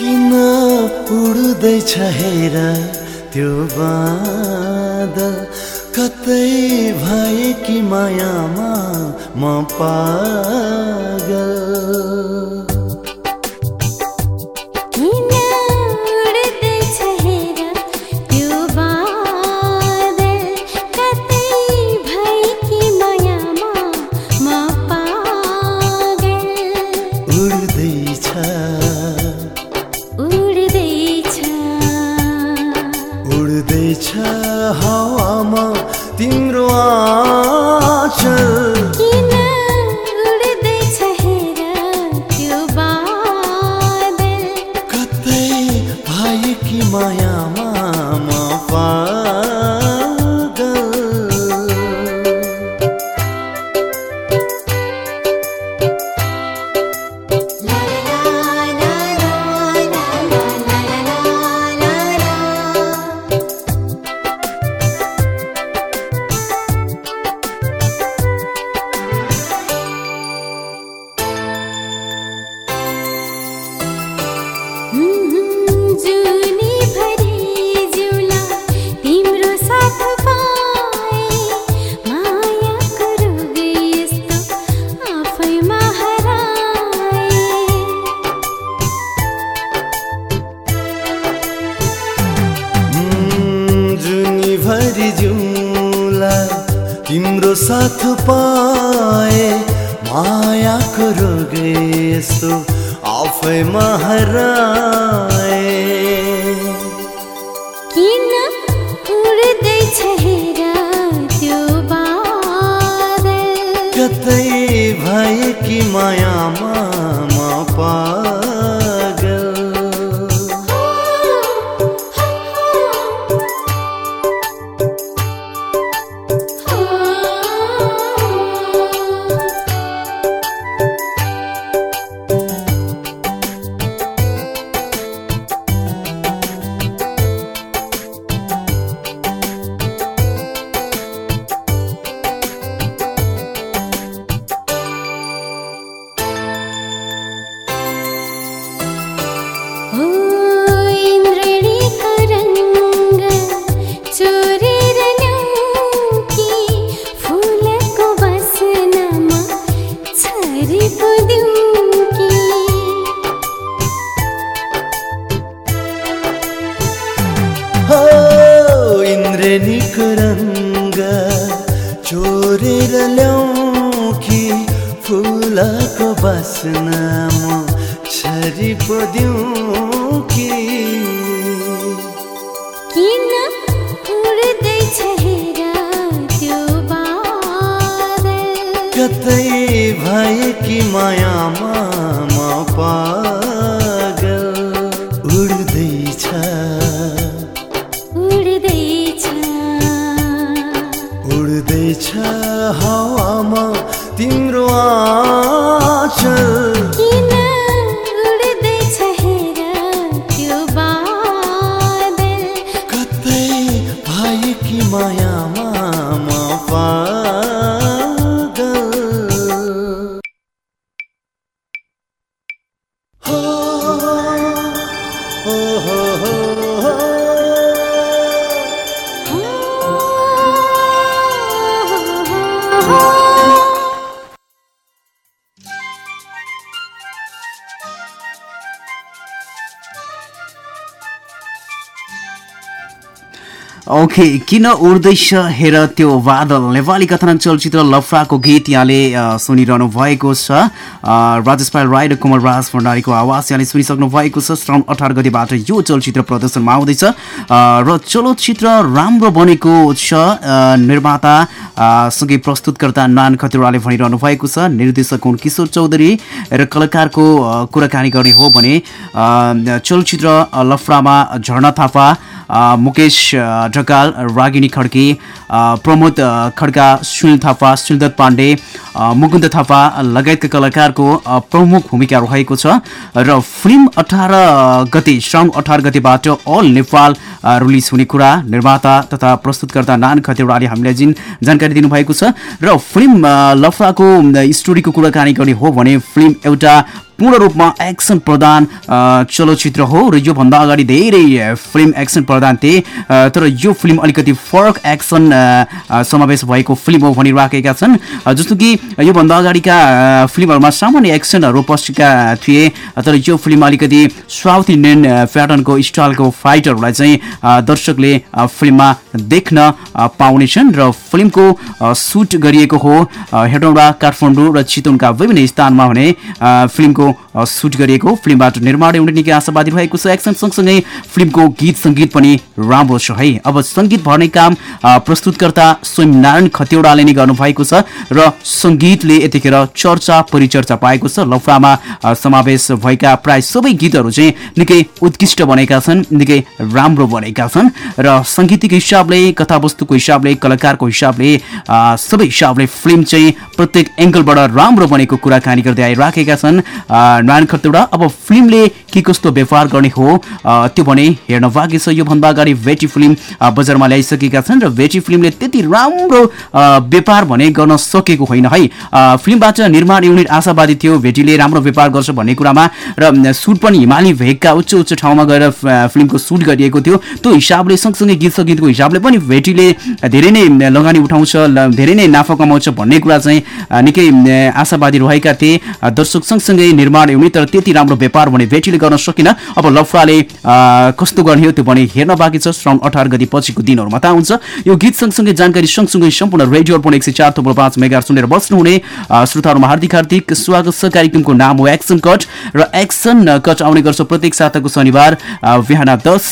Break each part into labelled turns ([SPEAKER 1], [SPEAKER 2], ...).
[SPEAKER 1] किन उड्दैछ हेर त्यो बादल कतै भए कि मायामा म पागल? तिम्रो कतै भए कि मायामा म पागल
[SPEAKER 2] चोरेर
[SPEAKER 1] ल्याउ कि फुलको बासना म छरी पो दिउँ कि
[SPEAKER 2] किन उड्दैछ त्यो बादल
[SPEAKER 1] कतै भए कि मायामा म पागल तिम्रो आँचल
[SPEAKER 3] ओके किन उड्दैछ हेर त्यो बादल नेपाली कथानक चलचित्र लफराको गीत यहाँले सुनिरहनु भएको छ। राजेश पाल राई र कुमार राज भण्डारीको आवाज यहाँले सुनिसक्नु भएको छ। श्रावण अठार गतिबाट यो चलचित्र प्रदर्शनमा आउँदैछ। र चलचित्र राम्रो बनेको छ। निर्माता सँगै प्रस्तुतकर्ता नान खतिवड़ाले भनिरहनु भएको छ। निर्देशक हुन् किशोर चौधरी र कलाकारको कुराकानी गर्ने हो भने चलचित्र लफरामा झर्ना थापा मुकेश ढकाल रागिनी खड्की प्रमोद खड्का सुनिल थापा सुनिदत्त पाण्डे मुकुन्द थापा लगायतका कलाकारको प्रमुख भूमिका रहेको छ र फिल्म अठार गते श्रावण अठार गतेबाट अल नेपाल रिलिज हुने कुरा निर्माता तथा प्रस्तुतकर्ता नान खतेवडाले हामीलाई जुन जानकारी दिनुभएको छ र फिल्म लफाको स्टोरीको कुराकानी गर्ने हो भने फिल्म एउटा पूर्ण रूपमा एक्सन प्रधान चलचित्र हो र योभन्दा अगाडि धेरै फिल्म एक्सन प्रधान थिए। तर यो फिल्म अलिकति फरक एक्सन समावेश भएको फिल्म हो भनिराखेका छन्। जस्तो कि योभन्दा अगाडिका फिल्महरूमा सामान्य एक्सनहरू पसेका थिए। तर यो फिल्म अलिकति साउथ इन्डियन प्याटर्नको स्टाइलको फाइटरहरूलाई चाहिँ दर्शकले फिल्ममा देख्न पाउनेछन् र फिल्मको सुट गरिएको हो। हेटौँडा काठमाडौँ र चितवनका विभिन्न स्थानमा हुने फिल्मको सुट गरिएको फिल्मबाट निर्माण हुने निकै आशावादी रहेको छ। एक्सन सँगसँगै फिल्मको गीत सङ्गीत पनि राम्रो छ है। अब सङ्गीत भर्ने काम प्रस्तुतकर्ता स्वयं नारायण खतिवडाले नै गर्नुभएको छ र सङ्गीतले यतिखेर चर्चा परिचर्चा पाएको छ। लफामा अ, समावेश भएका प्राय सबै गीतहरू चाहिँ निकै उत्कृष्ट बनेका छन् निकै राम्रो बनेका छन् र सङ्गीतिक हिसाबले कथावस्तुको हिसाबले कलाकारको हिसाबले सबै हिसाबले फिल्म चाहिँ प्रत्येक एङ्गलबाट राम्रो बनेको कुराकानी गर्दै आइराखेका छन्। नारायण खतौडा अब फिल्मले के कस्तो व्यवहार गर्ने हो त्यो भने हेर्न बाँकी छ। योभन्दा अगाडि भेटी फिल्म बजारमा ल्याइसकेका छन् र भेटी फिल्मले त्यति राम्रो व्यापार भने गर्न सकेको होइन है। फिल्मबाट निर्माण युनिट आशावादी थियो भेटीले राम्रो व्यापार गर्छ भन्ने कुरामा र सुट पनि हिमाली भेगका उच्च उच्च ठाउँमा गएर फिल्मको सुट गरिएको थियो। त्यो हिसाबले सँगसँगै गीत सङ्गीतको हिसाबले पनि भेटीले धेरै नै लगानी उठाउँछ धेरै नै नाफा कमाउँछ भन्ने कुरा चाहिँ निकै आशावादी रहेका थिए। दर्शक सँगसँगै निर्माण युनिट तर त्यति राम्रो व्यापार भने भेटीले गर्न सकिन। अब लफडाले कस्तो गर्ने हो त्यो भने हेर्न बाँकी छ। श्रम अठार गति पछिको दिनहरूमा थाहा हुन्छ। यो गीत सँगसँगै जानकारी सँगसँगै सम्पूर्ण रेडियो अर्पण एक सय चार थुप्रो पाँच मेगा सुनेर बस्नुहुने श्रोताहरूमा हार्दिक हार्दिक स्वागत छ। कार्यक्रमको नाम हो एक्सन कट र एक्सन कट आउने गर्छ प्रत्येक साताको शनिबार बिहान दस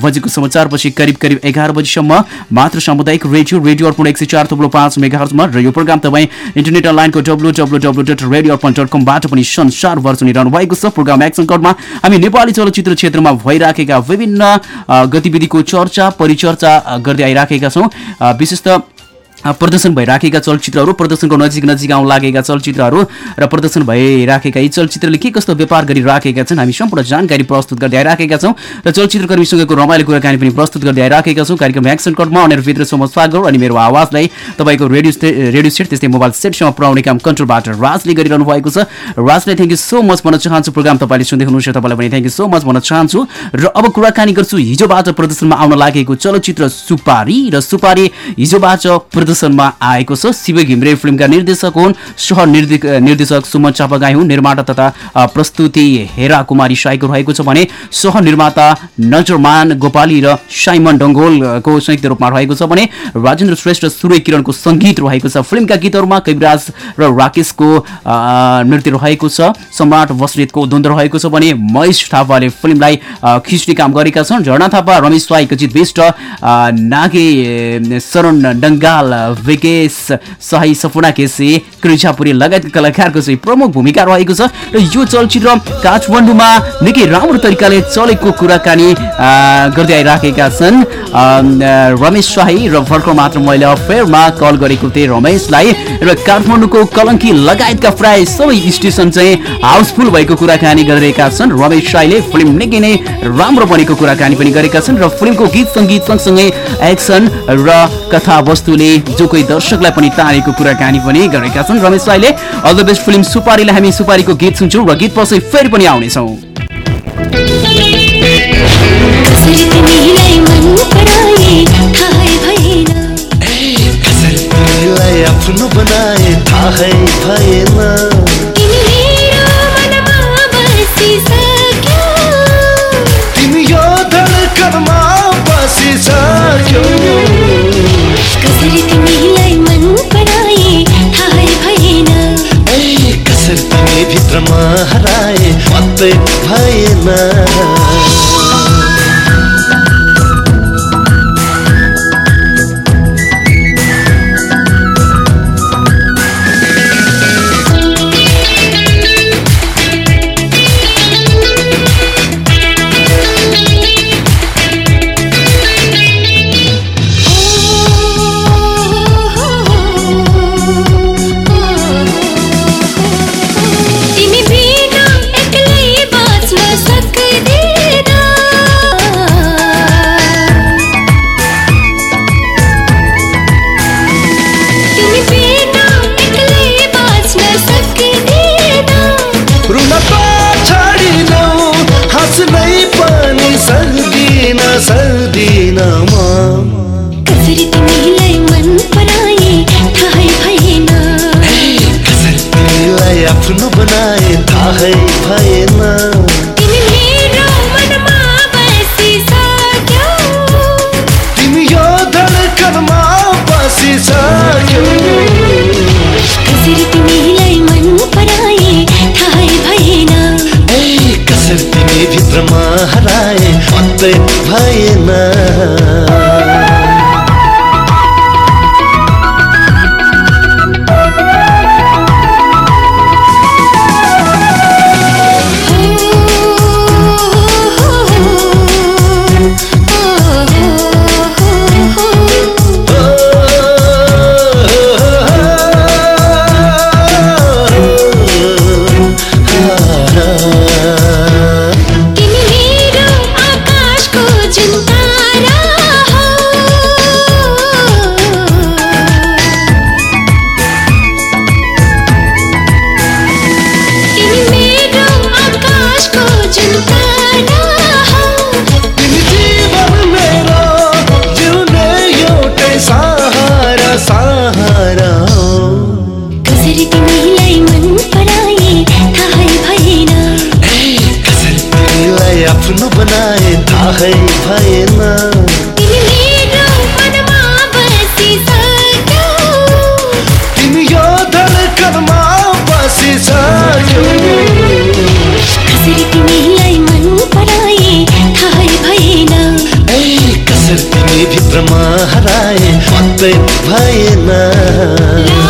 [SPEAKER 3] बजेको समाचारपछि करिब करिब एघार बजीसम्म मात्र सामुदायिक रेडियो रेडियो अर्पण एक सय चार थुप्रो पाँच मेगाहर्जमा र यो प्रोग्राम तपाईँ इन्टरनेट अनलाइनको W W W dot radio Arpan dot कमबाट पनि संसारभर सुनिरहनु भएको छ। प्रोग्राम एक्सन कटमा हामी नेपाली चलचित्र क्षेत्रमा भइराखेका विभिन्न गतिविधिको चर्चा परिचर्चा गर्दै आइराखेका छौँ। विशेष त प्रदर्शन भइराखेका चलचित्रहरू प्रदर्शनको नजिक नजिक आउन लागेका चलचित्रहरू र प्रदर्शन भइराखेका यी चलचित्रले के कस्तो व्यापार गरिराखेका छन् हामी सम्पूर्ण जानकारी प्रस्तुत गर्दै आइराखेका छौँ र चलचित्रकर्मीसँगको रमाइलो कुराकानी पनि प्रस्तुत गर्दै आइराखेका छौँ। कार्यक्रम एक्सन कटमा अनेर भित्रसम्म स्वागत अनि मेरो आवाजलाई तपाईँको रेडियो रेडियो सेट त्यस्तै मोबाइल सेटसम्म पुऱ्याउने काम कन्ट्रोलबाट राजले गरिरहनु भएको छ। राजलाई थ्याङ्क यू सो मच भन्न चाहन्छु। प्रोग्राम तपाईँले सुन्दै हुनुहुन्छ तपाईँलाई पनि थ्याङ्क यू सो मच भन्न चाहन्छु। र अब कुराकानी गर्छु। हिजोबाट प्रदर्शनमा आउन लागेको चलचित्र सुपारी र सुपारी हिजोबाट प्रदर्शनमा आएको छ। शिव घिम्रे फिल्मका निर्देशक हुन् सह निर्दे- निर्देशक सुमन चापागाई हुन् निर्माता तथा प्रस्तुति हेरा कुमारी साईको रहेको छ भने सह निर्माता नजरमान गोपाली र साइमन डङ्गोलको संयुक्त रूपमा रहेको छ भने राजेन्द्र श्रेष्ठ सूर्य किरणको सङ्गीत रहेको छ। फिल्मका गीतहरूमा कविराज र राकेशको नृत्य रहेको छ। सम्राट बस्नेतको द्वन्द रहेको छ भने महेश थापाले फिल्मलाई खिच्ने काम गरेका छन्। झर्ना थापा रमेश स्वाई कचित विष्ट नागे शरण डङ्गाल विकेश सहाय सपना केसी कृषापुरी लगायत कलाकारको चाहिँ प्रमुख भूमिका रहेको छ र यो चलचित्र काठमाडौँमा निकै राम्रो तरिकाले चलेको कुराकानी गर्दै आइराखेका छन्। रमेश शाही र भर्खर मात्र मैले अफेयरमा कल गरेको थिएँ रमेशलाई र काठमाडौँको कलङ्की लगायतका प्राय सबै स्टेसन चाहिँ हाउसफुल भएको कुराकानी गरिरहेका छन्। रमेश शाहीले फिल्म निकै नै राम्रो बनेको कुराकानी पनि गरेका छन् र फिल्मको गीत सङ्गीत सँगसँगै एक्सन र कथावस्तुले जो कोही दर्शकलाई पनि तानेको कुराकानी पनि गरेका छन् रमेश शाहीले अल द बेस्ट फिल्म सुपारीलाई हामी सुपारीको गीत सुन्छौँ र गीत पछि फेरि पनि आउनेछौँ
[SPEAKER 2] เป็น
[SPEAKER 1] ไพมา प्रेम भएन।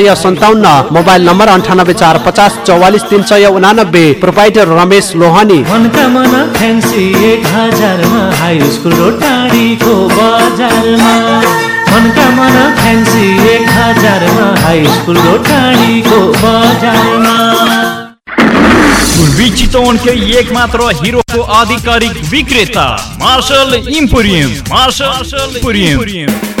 [SPEAKER 4] सन्ताउन्न मोबाइल नम्बर अन्ठानब्बे चार पचास चौवालिस तिन सय उनानब्बे प्रोपाइटर रमेश लोहानी।
[SPEAKER 5] फ्यान्सी एक
[SPEAKER 6] मात्र हिरोको आधिकारिक विक्रेता मार्शल इम्पोरियम मार्शल इम्पोरियम।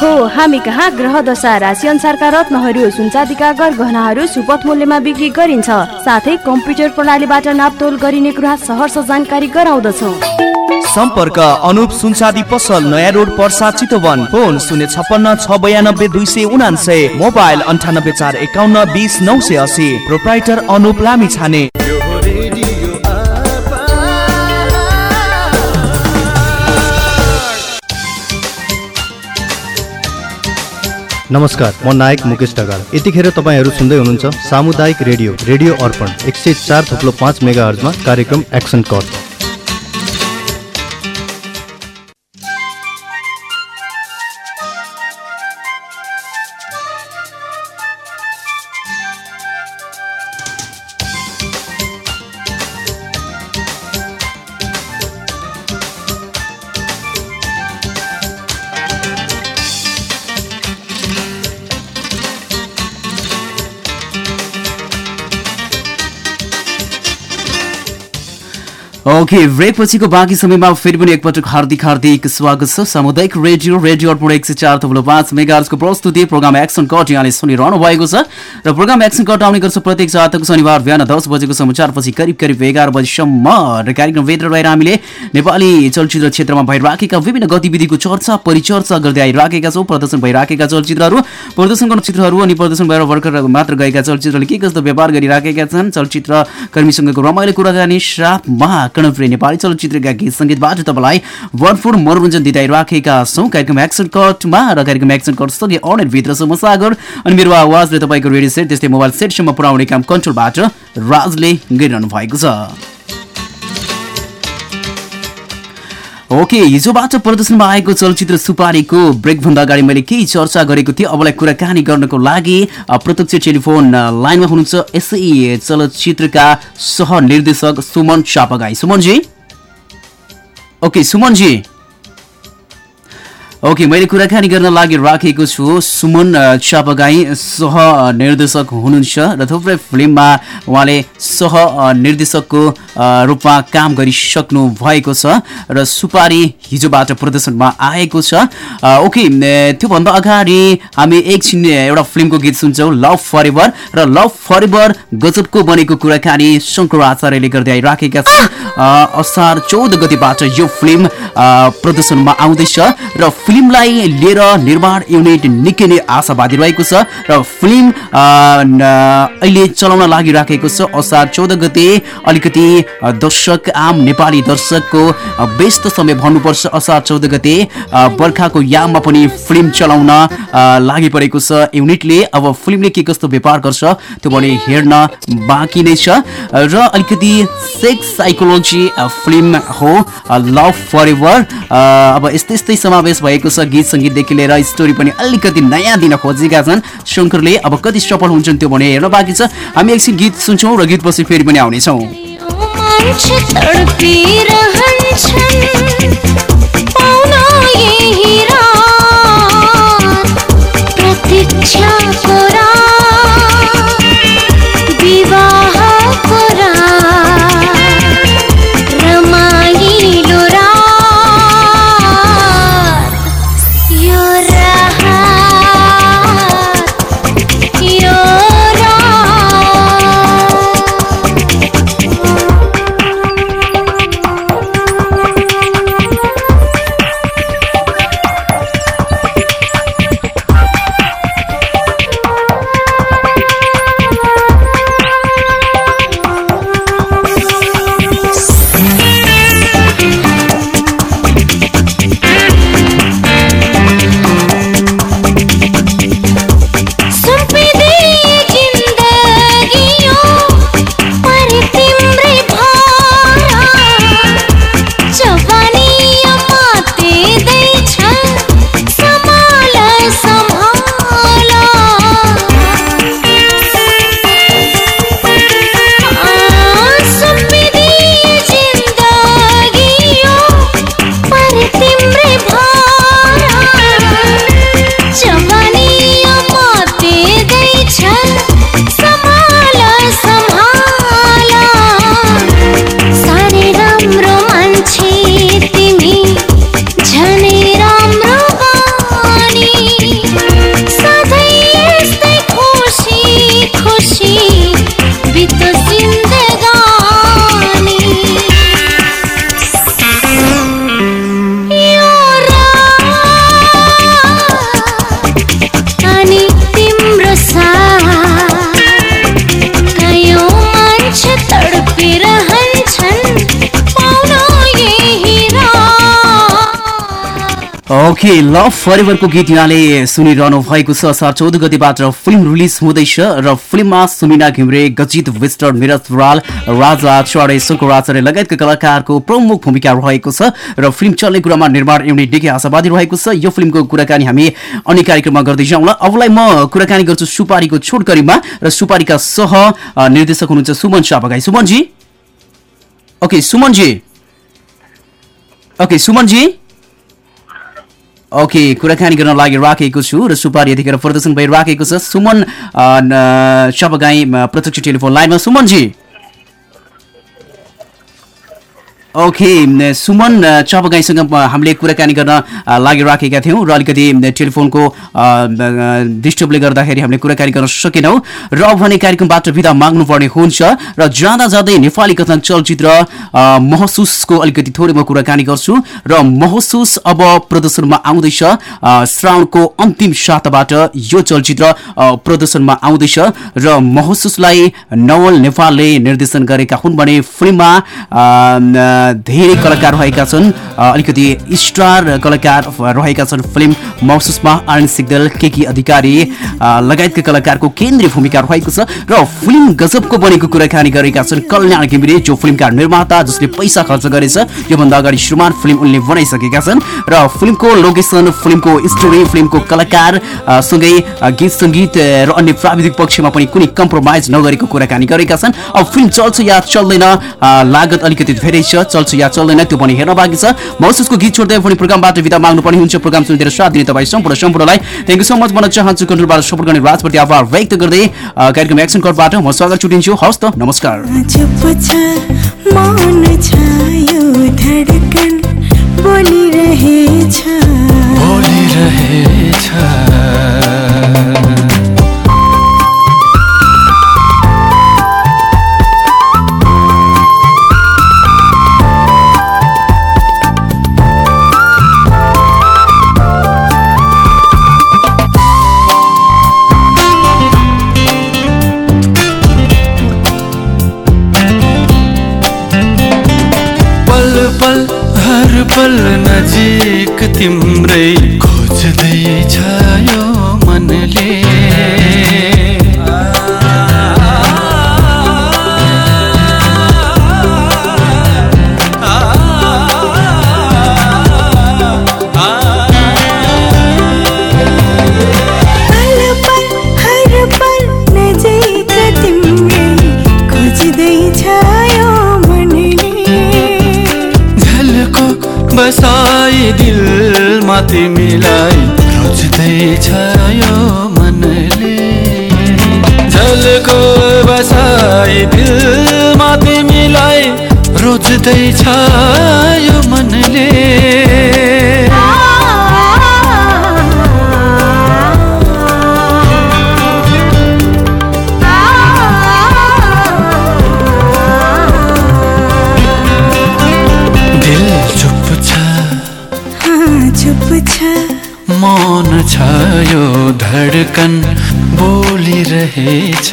[SPEAKER 7] हो हामी कहाँ? ग्रह दशा राशि अनुसारका रत्नहरू सुनचाँदीका गरगहनाहरू सुपथ मूल्यमा बिक्री गरिन्छ। साथै कम्प्युटर प्रणालीबाट नापतोल गरिने कुरा सहर जानकारी गराउँदछौ।
[SPEAKER 8] सम्पर्क अनुप सुनसादी पसल नयाँ रोड पर्सा चितवन। फोन शून्य छप्पन्न छ बयानब्बे दुई सय उनासय मोबाइल अन्ठानब्बे चार एकाउन्न बिस नौ सय असी प्रोप्राइटर अनुप लामी छाने
[SPEAKER 9] नमस्कार म नायक मुकेश ढकाल। यतिखेर तपाईँहरू सुन्दै हुनुहुन्छ सामुदायिक रेडियो रेडियो अर्पण एक सय चार थुप्लो पाँच मेगा हर्जमा कार्यक्रम एक्सन कट।
[SPEAKER 3] ओके ब्रेक पछिको बाँकी समयमा फेरि पनि एकपटक हार्दिक हार्दिक स्वागत छ। सामुदायिक रेडियो रेडियो अर्पण एक सय चार थप्लो पाँच मेगाजको प्रस्तुति प्रोग्राम एक्सन कट यहाँले सुनिरहनु भएको छ। र प्रोग्राम एक्सन कट आउने गर्छ प्रत्येक सातको शनिबार बिहान दस बजेको समाचारपछि करिब करिब एघार बजीसम्म। र कार्यक्रमभित्र रहेर हामीले नेपाली चलचित्र क्षेत्रमा भइराखेका विभिन्न गतिविधिको चर्चा परिचर्चा गर्दै आइराखेका छौँ। प्रदर्शन भइराखेका चलचित्रहरू प्रदर्शन गर्न चित्रहरू अनि प्रदर्शन भएर भर्खर मात्र गएका चलचित्रले के कस्तो व्यापार गरिराखेका छन्? चलचित्र कर्मीसँगको रमाइलो कुराकानी साथमा कर्णप्रिय नेपाली चलचित्रका गीत सङ्गीतबाट तपाईँलाई भरपुर मनोरञ्जन दिँदाइराखेका छौँ। कार्यक्रम एक्सन कटमा र कार्यक्रम एक्सन कट सँगै अनभित्र सम्म सागर अनि मेरो आवाजले तपाईँको रेडियो सेट त्यस्तै मोबाइल सेटसम्म पुऱ्याउने काम कन्ट्रोलबाट राजले गरिरहनु भएको छ। ओके हिजोबाट प्रदर्शनमा आएको चलचित्र सुपारीको ब्रेकभन्दा अगाडि मैले केही चर्चा गरेको थिएँ। अबलाई कुराकानी गर्नको लागि प्रत्यक्ष टेलिफोन लाइनमा हुनुहुन्छ यसै चलचित्रका सह निर्देशक सुमन चापागाई सुमनजी? ओके सुमनजी। ओके मैले कुराकानी गर्न लागि राखेको छु। सुमन चापागाई सह निर्देशक हुनुहुन्छ र थुप्रै फिल्ममा उहाँले सह निर्देशकको रूपमा काम गरिसक्नु भएको छ र सुपारी हिजोबाट प्रदर्शनमा आएको छ। ओके त्योभन्दा अगाडि हामी एकछिन एउटा फिल्मको गीत सुन्छौँ लभ फर एभर र लभ फर एभर गजबको बनेको कुराकानी शङ्कर आचार्यले गर्दै आइराखेका छन्। असार चौध गतिबाट यो फिल्म प्रदर्शनमा आउँदैछ र फिल्मलाई लिएर निर्माण युनिट निकै नै आशावादी रहेको छ र फिल्म अहिले चलाउन लागिराखेको छ असार चौध गते। अलिकति दर्शक आम नेपाली दर्शकको व्यस्त समय भन्नुपर्छ असार चौध गते। बर्खाको याममा पनि फिल्म चलाउन लागि परेको छ। युनिटले अब फिल्मले के कस्तो व्यापार गर्छ त्यो भने हेर्न बाँकी नै छ। र अलिकति सेक्स साइकोलोजी फिल्म हो लभ फर एभर अब यस्तै यस्तै समावेश भएको छ। गीत सङ्गीतदेखि लिएर स्टोरी पनि अलिकति नयाँ दिन खोजेका छन्। शङ्करले अब कति सफल हुन्छन् त्यो भने हेर्न बाँकी छ। हामी एकछिन गीत सुन्छौँ र गीतपछि फेरि पनि आउनेछौँ। ओके लभ फरेभरको गीत यहाँले सुनिरहनु भएको छ। असार चौध गतिबाट फिल्म रिलिज हुँदैछ र फिल्ममा सुमिना घिम्रे गजित विस्टर निरज बराल राजा चढे शङ्कर आचार्य लगायतका कलाकारको प्रमुख भूमिका रहेको छ र फिल्म चल्ने कुरामा निर्माण युनिट निकै आशावादी रहेको छ। यो फिल्मको कुराकानी हामी अन्य कार्यक्रममा गर्दै जाउँला अबलाई म कुराकानी गर्छु सुपारीको छोटकरीमा र सुपारीका सह निर्देशक हुनुहुन्छ Suman Chapagain Sumanji? Okay Sumanji? Okay Sumanji? Okay कुराकानी गर्न लागि राखेको छु र सुपारी यतिखेर प्रदर्शन भइराखेको छ। सुमन अ, प्रत्यक्ष टेलिफोन लाइनमा। सुमनजी! ओके सुमन चपगाईसँग हामीले कुराकानी गर्न लागिराखेका थियौँ र अलिकति टेलिफोनको डिस्टर्बले गर्दाखेरि हामीले कुराकानी गर्न सकेनौँ र अब भने कार्यक्रमबाट विदा माग्नुपर्ने हुन्छ र जाँदा जाँदै नेपाली कथन चलचित्र महसुसको अलिकति थोरै म कुराकानी गर्छु र महसुस अब प्रदर्शनमा आउँदैछ श्रावणको अन्तिम साताबाट यो चलचित्र प्रदर्शनमा आउँदैछ र महसुसलाई नवल नेपालले निर्देशन गरेका हुन् भने फिल्ममा धेरै कलाकार रहेका छन्। अलिकति स्टार कलाकार रहेका छन् फिल्म महसुसमा आनन्द सिग्दल केकी अधिकारी लगायतका कलाकारको केन्द्रीय भूमिका रहेको छ र फिल्म गजबको बनेको कुराकानी गरेका छन् कल्याण घिमिरे जो फिल्मका निर्माता जसले पैसा खर्च गरेछ। योभन्दा अगाडि श्रीमान फिल्म उनले बनाइसकेका छन् र फिल्मको लोकेसन फिल्मको स्टोरी फिल्मको कलाकार सँगै गीत सङ्गीत र अन्य प्राविधिक पक्षमा पनि कुनै कम्प्रोमाइज नगरेको कुराकानी गरेका छन्। अब फिल्म चल्छ या चल्दैन लागत अलिकति धेरै छ। चल्छ या चल्दैन त्यो पनि हेर्न बाँकी छ। महसुसको गीत छोड्दै पनि प्रोग्रामबाट विदा माग्नुपर्ने हुन्छ। प्रोग्राम सुनिदिएर साथ दिने तपाईँ सम्पूर्ण सम्पूर्णलाई। थ्याङ्क यू सो मच भन्न चाहन्छु कन्ट्रोलबाट सपोर्ट गर्ने राजप्रति आभार व्यक्त गर्दै कार्यक्रम एक्सन कटबाट म स्वागत छुटिन्छु। हवस् त नमस्कार।
[SPEAKER 10] रोज्दैछ यो मनले। दिल चुप छ।
[SPEAKER 11] हाँ चुप छ।
[SPEAKER 10] मौन छ यो धडकन बोलिरहेछ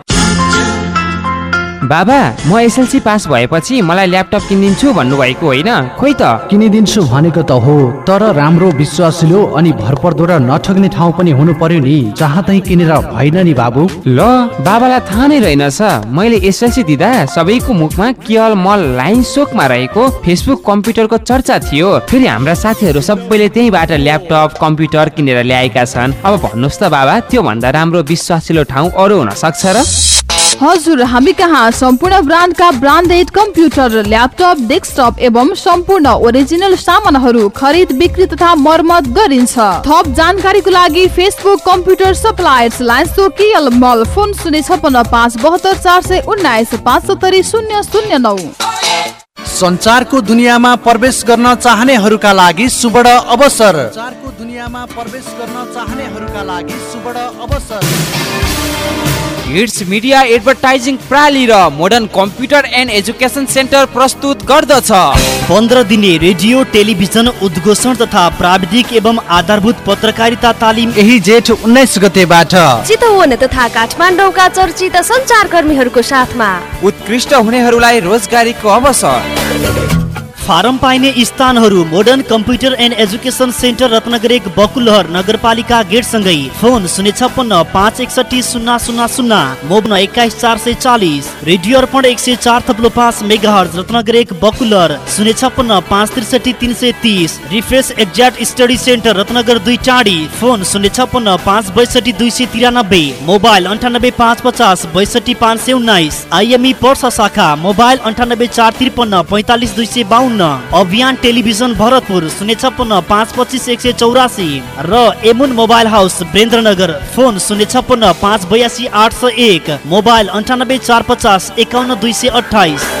[SPEAKER 12] बाबा म एसएलसी पास भएपछि मलाई ल्यापटप किनिदिन्छु भन्नुभएको होइन। खोइ त।
[SPEAKER 4] किनिदिन्छु भनेको त हो तर राम्रो विश्वासिलो अनि भरपर्दो र नठग्ने ठाउँ पनि हुनु पर्यो नि। जहाँ तै किनेर भएन नि बाबु।
[SPEAKER 12] ल बाबालाई थाहा नै रहेनछ। मैले एसएलसी दिँदा सबैको मुखमा केवल मल लाइन सोकमा रहेको फेसबुक कम्प्युटरको चर्चा थियो। फेरि हाम्रा साथीहरू सबैले त्यहीँबाट ल्यापटप कम्प्युटर किनेर ल्याएका छन्। अब भन्नुहोस् त बाबा त्यो भन्दा राम्रो विश्वासिलो ठाउँ अरू हुन सक्छ र?
[SPEAKER 13] हजुर हामी कहाँ? सम्पूर्ण ब्रान्डका ब्रान्डेड कम्प्युटर ल्यापटप डेस्कटप एवं सम्पूर्ण ओरिजिनल सामानहरू खरिद बिक्री तथा मर्मत गरिन्छ। थप जानकारीको लागि फेसबुक कम्प्युटर सप्लायर्स लाइन्सो केएल मल। फोन शून्य छपन्न पाँच बहत्तर चार सय उन्नाइस पाँच सत्तरी शून्य शून्य नौ।
[SPEAKER 14] संचारको दुनियाँमा प्रवेश गर्न चाहनेहरूका लागि सुवर्ण अवसर।
[SPEAKER 4] दुनियाँमा प्रवेश गर्न चाहनेहरूका लागि सुवर्ण अवसर।
[SPEAKER 12] हिट्स मिडिया एडभर्टाइजिङ प्रणाली र modern computer and education centre प्रस्तुत गर्दछ।
[SPEAKER 14] पन्ध्र दिने रेडियो टेलिभिजन उद्घोषण तथा प्राविधिक एवं आधारभूत पत्रकारिता तालिम
[SPEAKER 4] यही जेठ उन्नाइस गतेबाट।
[SPEAKER 7] चितवन तथा काठमाडौँका चर्चित सञ्चारकर्मीहरूको साथमा।
[SPEAKER 12] उत्कृष्ट हुनेहरूलाई रोजगारीको अवसर।
[SPEAKER 14] फारम पाइने स्थानहरू modern computer and education centre Ratnagar एक बकुलहर नगरपालिका गेटसँगै। फोन शून्य छप्पन्न पाँच एकसठी शून्य शून्य शून्य मोबाइल एक्काइस चार सय चालिस रेडियो अर्पण एक सय चार थप्लो पाँच मेगाहर्ज रत्नगर एक बकुलर शून्य छप्पन्न पाँच त्रिसठी तिन सय तिस refresh exact study centre Ratnagar दुई चाँडी फोन शून्य छप्पन्न पाँच बैसठी दुई सय तिरानब्बे मोबाइल अन्ठानब्बे पाँच पचास बैसठी पाँच सय उन्नाइस आइएमई पर्सा शाखा मोबाइल अन्ठानब्बे चार त्रिपन्न पैँतालिस दुई सय बाहन्न अभियान टेलिभिजन भरतपुर शून्य छप्पन्न पाँच पच्चिस एक सय चौरासी। र एमुन मोबाइल हाउस बेन्द्रनगर फोन शून्य छप्पन्न पाँच बयासी आठ सय एक। मोबाइल अन्ठानब्बे चार पचास एकाउन्न दुई सय अठाइस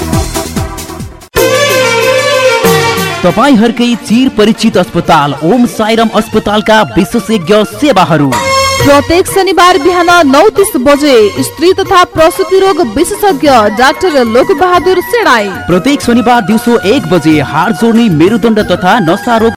[SPEAKER 3] तपाईँहरूकै चिर परिचित अस्पताल ओम साइरम अस्पतालका विशेषज्ञ सेवाहरू।
[SPEAKER 13] प्रत्येक शनिबार बिहान नौ तिस बजे स्त्री तथा प्रसुति रोग विशेषज्ञ डाक्टर लोक बहादुर सेडाई
[SPEAKER 3] प्रत्येक शनिबार दिउँसो एक बजे हाड जोड्ने मेरुदण्ड तथा नसा रोग